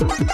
Bye.